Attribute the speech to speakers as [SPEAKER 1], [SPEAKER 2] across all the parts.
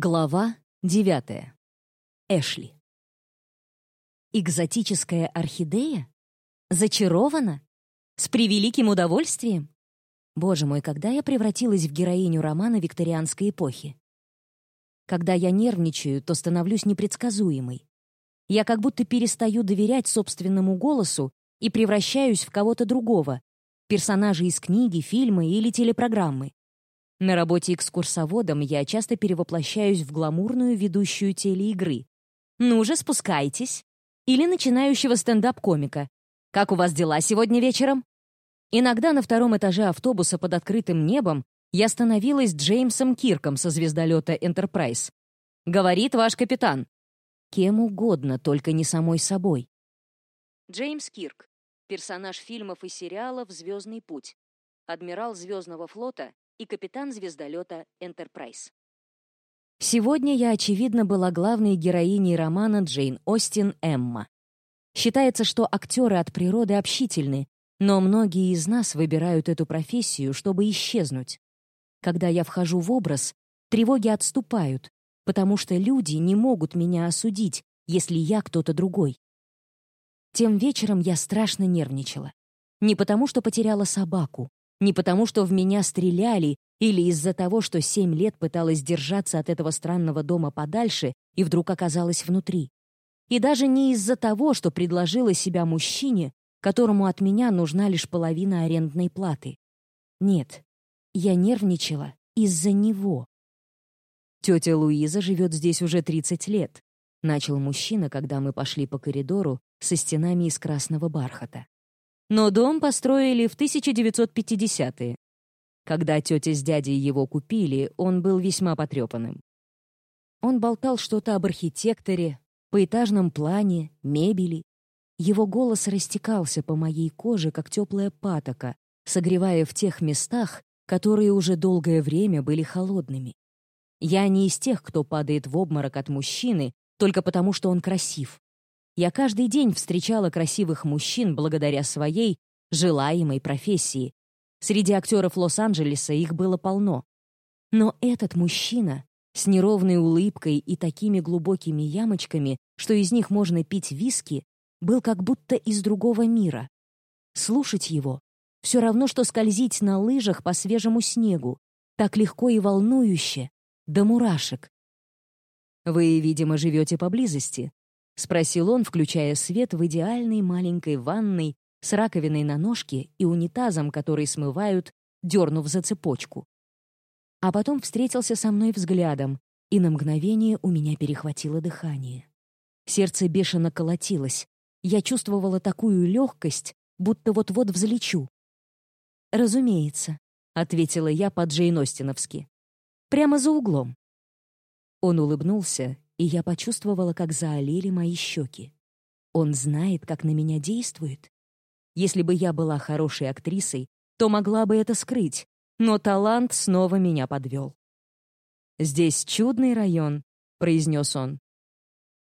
[SPEAKER 1] Глава девятая. Эшли. Экзотическая орхидея? Зачарована? С превеликим удовольствием? Боже мой, когда я превратилась в героиню романа викторианской эпохи? Когда я нервничаю, то становлюсь непредсказуемой. Я как будто перестаю доверять собственному голосу и превращаюсь в кого-то другого, персонажа из книги, фильма или телепрограммы. На работе экскурсоводом я часто перевоплощаюсь в гламурную ведущую телеигры. «Ну же, спускайтесь!» Или начинающего стендап-комика. «Как у вас дела сегодня вечером?» Иногда на втором этаже автобуса под открытым небом я становилась Джеймсом Кирком со звездолета «Энтерпрайз». «Говорит ваш капитан». Кем угодно, только не самой собой. Джеймс Кирк. Персонаж фильмов и сериалов «Звездный путь». Адмирал Звездного флота и капитан звездолета «Энтерпрайз». Сегодня я, очевидно, была главной героиней романа Джейн Остин «Эмма». Считается, что актеры от природы общительны, но многие из нас выбирают эту профессию, чтобы исчезнуть. Когда я вхожу в образ, тревоги отступают, потому что люди не могут меня осудить, если я кто-то другой. Тем вечером я страшно нервничала. Не потому, что потеряла собаку, не потому, что в меня стреляли, или из-за того, что семь лет пыталась держаться от этого странного дома подальше и вдруг оказалась внутри. И даже не из-за того, что предложила себя мужчине, которому от меня нужна лишь половина арендной платы. Нет, я нервничала из-за него. «Тетя Луиза живет здесь уже 30 лет», — начал мужчина, когда мы пошли по коридору со стенами из красного бархата. Но дом построили в 1950-е. Когда тетя с дядей его купили, он был весьма потрепанным. Он болтал что-то об архитекторе, поэтажном плане, мебели. Его голос растекался по моей коже, как теплая патока, согревая в тех местах, которые уже долгое время были холодными. Я не из тех, кто падает в обморок от мужчины только потому, что он красив. Я каждый день встречала красивых мужчин благодаря своей желаемой профессии. Среди актеров Лос-Анджелеса их было полно. Но этот мужчина с неровной улыбкой и такими глубокими ямочками, что из них можно пить виски, был как будто из другого мира. Слушать его — все равно, что скользить на лыжах по свежему снегу, так легко и волнующе, до мурашек. «Вы, видимо, живете поблизости», — спросил он, включая свет в идеальной маленькой ванной с раковиной на ножке и унитазом, который смывают, дернув за цепочку. А потом встретился со мной взглядом, и на мгновение у меня перехватило дыхание. Сердце бешено колотилось. Я чувствовала такую легкость, будто вот-вот взлечу. «Разумеется», — ответила я по-Джейн Остиновски. «Прямо за углом». Он улыбнулся, и я почувствовала, как заолели мои щеки. Он знает, как на меня действует. Если бы я была хорошей актрисой, то могла бы это скрыть, но талант снова меня подвел. «Здесь чудный район», — произнес он.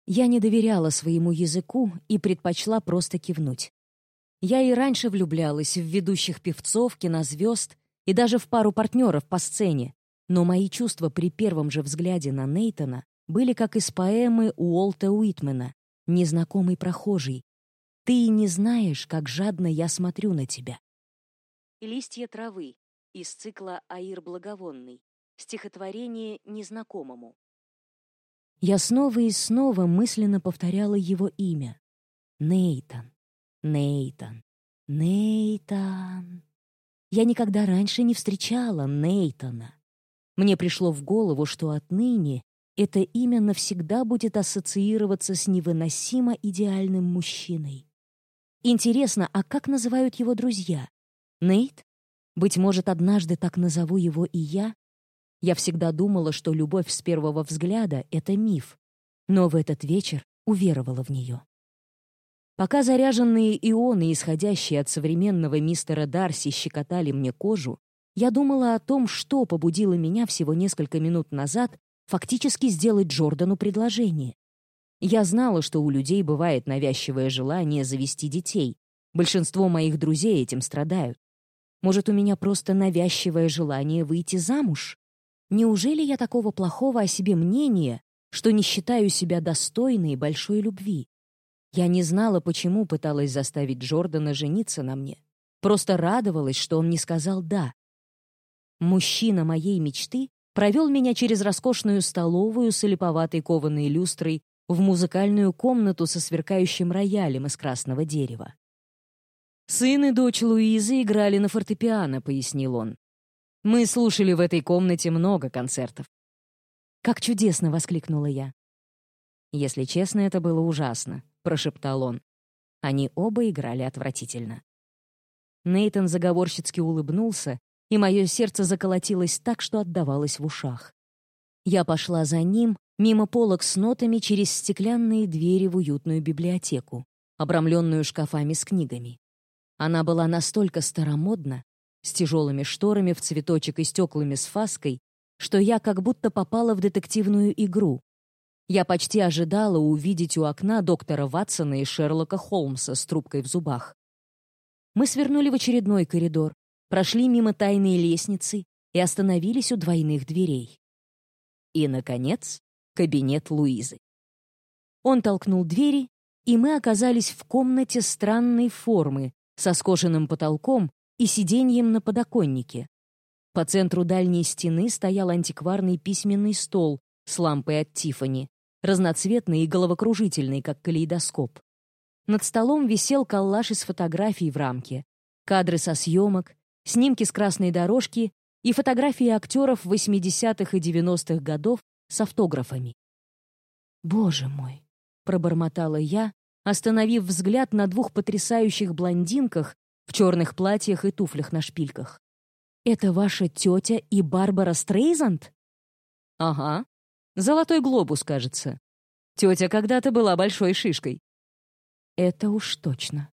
[SPEAKER 1] Я не доверяла своему языку и предпочла просто кивнуть. Я и раньше влюблялась в ведущих певцов, кинозвезд и даже в пару партнеров по сцене, но мои чувства при первом же взгляде на Нейтона были как из поэмы Уолта Уитмена «Незнакомый прохожий». «Ты не знаешь, как жадно я смотрю на тебя». «Листья травы» из цикла «Аир благовонный». Стихотворение незнакомому. Я снова и снова мысленно повторяла его имя. Нейтан, Нейтан, Нейтан. Я никогда раньше не встречала Нейтана. Мне пришло в голову, что отныне это имя навсегда будет ассоциироваться с невыносимо идеальным мужчиной. Интересно, а как называют его друзья? Нейт? Быть может, однажды так назову его и я? Я всегда думала, что любовь с первого взгляда — это миф, но в этот вечер уверовала в нее. Пока заряженные ионы, исходящие от современного мистера Дарси, щекотали мне кожу, я думала о том, что побудило меня всего несколько минут назад фактически сделать Джордану предложение. Я знала, что у людей бывает навязчивое желание завести детей. Большинство моих друзей этим страдают. Может, у меня просто навязчивое желание выйти замуж? Неужели я такого плохого о себе мнения, что не считаю себя достойной большой любви? Я не знала, почему пыталась заставить Джордана жениться на мне. Просто радовалась, что он не сказал «да». Мужчина моей мечты провел меня через роскошную столовую с олиповатой кованой люстрой в музыкальную комнату со сверкающим роялем из красного дерева. «Сын и дочь Луизы играли на фортепиано», — пояснил он. «Мы слушали в этой комнате много концертов». «Как чудесно!» — воскликнула я. «Если честно, это было ужасно», — прошептал он. Они оба играли отвратительно. Нейтон заговорщицки улыбнулся, и мое сердце заколотилось так, что отдавалось в ушах. Я пошла за ним, мимо полок с нотами через стеклянные двери в уютную библиотеку, обрамленную шкафами с книгами. Она была настолько старомодна, с тяжелыми шторами в цветочек и стеклами с фаской, что я как будто попала в детективную игру. Я почти ожидала увидеть у окна доктора Ватсона и Шерлока Холмса с трубкой в зубах. Мы свернули в очередной коридор, прошли мимо тайной лестницы и остановились у двойных дверей. И, наконец, кабинет Луизы. Он толкнул двери, и мы оказались в комнате странной формы, со скошенным потолком и сиденьем на подоконнике. По центру дальней стены стоял антикварный письменный стол с лампой от Тифани, разноцветный и головокружительный, как калейдоскоп. Над столом висел коллаж из фотографий в рамке, кадры со съемок, снимки с красной дорожки и фотографии актеров 80-х и 90-х годов с автографами. «Боже мой!» — пробормотала я, остановив взгляд на двух потрясающих блондинках в черных платьях и туфлях на шпильках. «Это ваша тетя и Барбара Стрейзанд?» «Ага. Золотой глобус, кажется. Тетя когда-то была большой шишкой». «Это уж точно.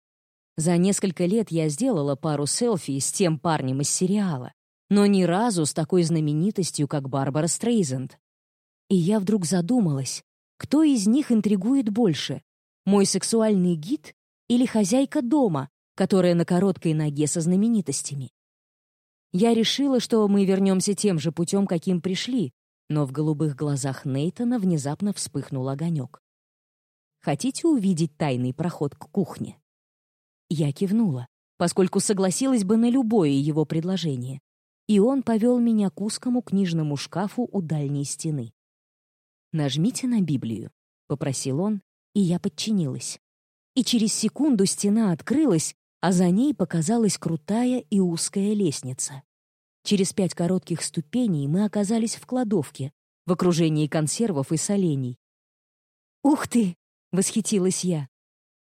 [SPEAKER 1] За несколько лет я сделала пару селфи с тем парнем из сериала, но ни разу с такой знаменитостью, как Барбара Стрейзанд. И я вдруг задумалась, кто из них интригует больше? Мой сексуальный гид или хозяйка дома, которая на короткой ноге со знаменитостями? Я решила, что мы вернемся тем же путем, каким пришли, но в голубых глазах Нейтона внезапно вспыхнул огонек. «Хотите увидеть тайный проход к кухне?» Я кивнула, поскольку согласилась бы на любое его предложение, и он повел меня к узкому книжному шкафу у дальней стены. «Нажмите на Библию», — попросил он, и я подчинилась. И через секунду стена открылась, а за ней показалась крутая и узкая лестница. Через пять коротких ступеней мы оказались в кладовке, в окружении консервов и солений. «Ух ты!» — восхитилась я.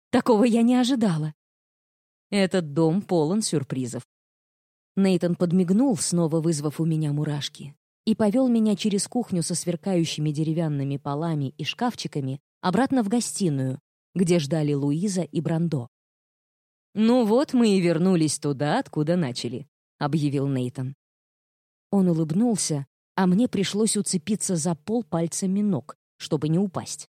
[SPEAKER 1] «Такого я не ожидала». Этот дом полон сюрпризов. Нейтон подмигнул, снова вызвав у меня мурашки и повел меня через кухню со сверкающими деревянными полами и шкафчиками обратно в гостиную, где ждали Луиза и Брандо. «Ну вот мы и вернулись туда, откуда начали», — объявил Нейтон. Он улыбнулся, а мне пришлось уцепиться за пол пальцами ног, чтобы не упасть.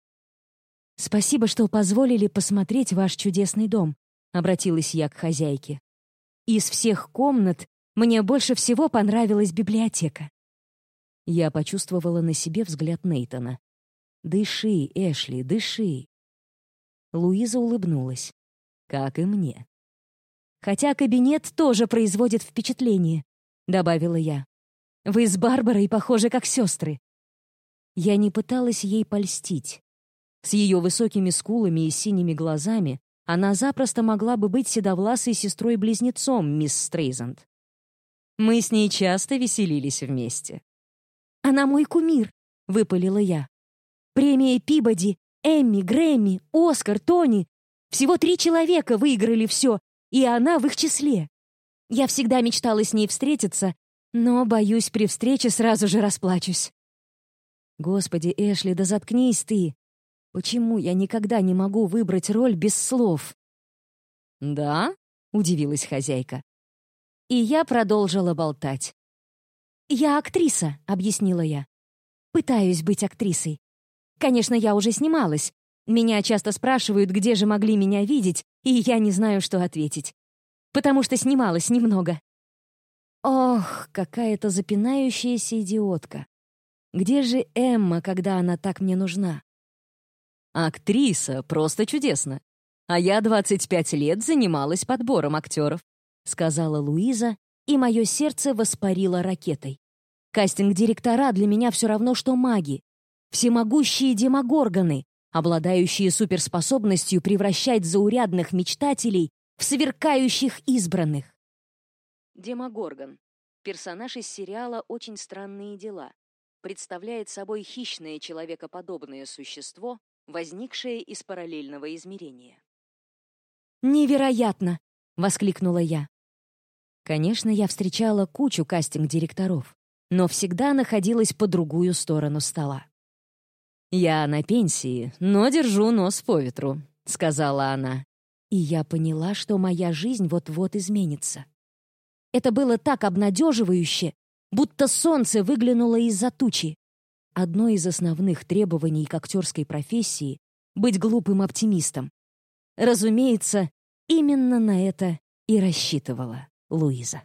[SPEAKER 1] «Спасибо, что позволили посмотреть ваш чудесный дом», — обратилась я к хозяйке. «Из всех комнат мне больше всего понравилась библиотека». Я почувствовала на себе взгляд Нейтона. «Дыши, Эшли, дыши!» Луиза улыбнулась. «Как и мне». «Хотя кабинет тоже производит впечатление», — добавила я. «Вы с Барбарой похожи как сестры». Я не пыталась ей польстить. С ее высокими скулами и синими глазами она запросто могла бы быть седовласой сестрой-близнецом, мисс Стрейзанд. Мы с ней часто веселились вместе. «Она мой кумир», — выпалила я. «Премия Пибоди, Эмми, Грэмми, Оскар, Тони. Всего три человека выиграли все, и она в их числе. Я всегда мечтала с ней встретиться, но, боюсь, при встрече сразу же расплачусь». «Господи, Эшли, да заткнись ты! Почему я никогда не могу выбрать роль без слов?» «Да?» — удивилась хозяйка. И я продолжила болтать. «Я актриса», — объяснила я. «Пытаюсь быть актрисой. Конечно, я уже снималась. Меня часто спрашивают, где же могли меня видеть, и я не знаю, что ответить. Потому что снималась немного». Ох, какая-то запинающаяся идиотка. Где же Эмма, когда она так мне нужна?
[SPEAKER 2] Актриса, просто чудесно. А я 25 лет занималась подбором актеров,
[SPEAKER 1] сказала Луиза, и мое сердце воспарило ракетой. Кастинг-директора для меня все равно, что маги. Всемогущие демогорганы, обладающие суперспособностью превращать заурядных мечтателей в сверкающих избранных. Демогоргон. Персонаж из сериала «Очень странные дела». Представляет собой хищное человекоподобное существо, возникшее из параллельного измерения. «Невероятно!» — воскликнула я. Конечно, я встречала кучу кастинг-директоров, но всегда находилась по другую сторону стола.
[SPEAKER 2] «Я на пенсии, но держу нос по ветру», — сказала она.
[SPEAKER 1] И я поняла, что моя жизнь вот-вот изменится. Это было так обнадеживающе, будто солнце выглянуло из-за тучи. Одно из основных требований к актерской профессии — быть глупым оптимистом. Разумеется, именно на это и рассчитывала Луиза.